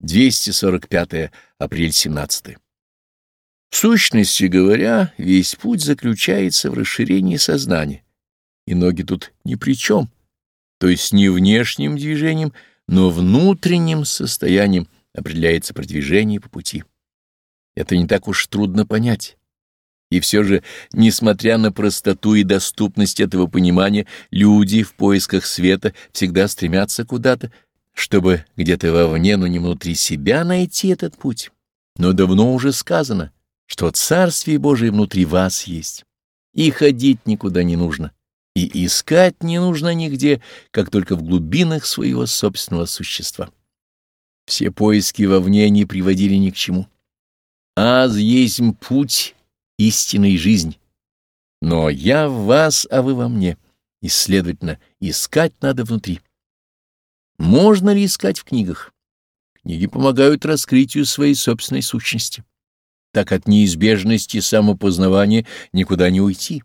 245 апрель 17 В сущности говоря, весь путь заключается в расширении сознания, и ноги тут ни при чем, то есть не внешним движением, но внутренним состоянием определяется продвижение по пути. Это не так уж трудно понять. И все же, несмотря на простоту и доступность этого понимания, люди в поисках света всегда стремятся куда-то, чтобы где-то вовне, но не внутри себя найти этот путь. Но давно уже сказано, что Царствие Божие внутри вас есть, и ходить никуда не нужно, и искать не нужно нигде, как только в глубинах своего собственного существа. Все поиски вовне не приводили ни к чему. Аз есть путь истинной жизнь. Но я в вас, а вы во мне, и, следовательно, искать надо внутри. Можно ли искать в книгах? Книги помогают раскрытию своей собственной сущности. Так от неизбежности самопознавания никуда не уйти.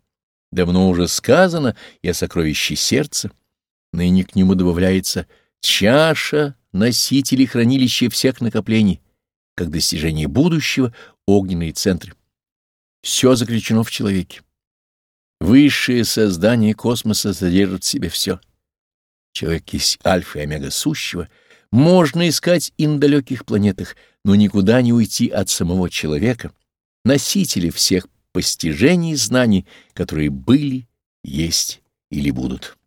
Давно уже сказано и о сокровище сердца. Ныне к нему добавляется чаша, носитель и хранилище всех накоплений, как достижение будущего огненные центры. Все заключено в человеке. Высшее создание космоса содержит в себе все. Человек есть альфа и омега сущего. Можно искать и на далеких планетах, но никуда не уйти от самого человека, носителя всех постижений и знаний, которые были, есть или будут.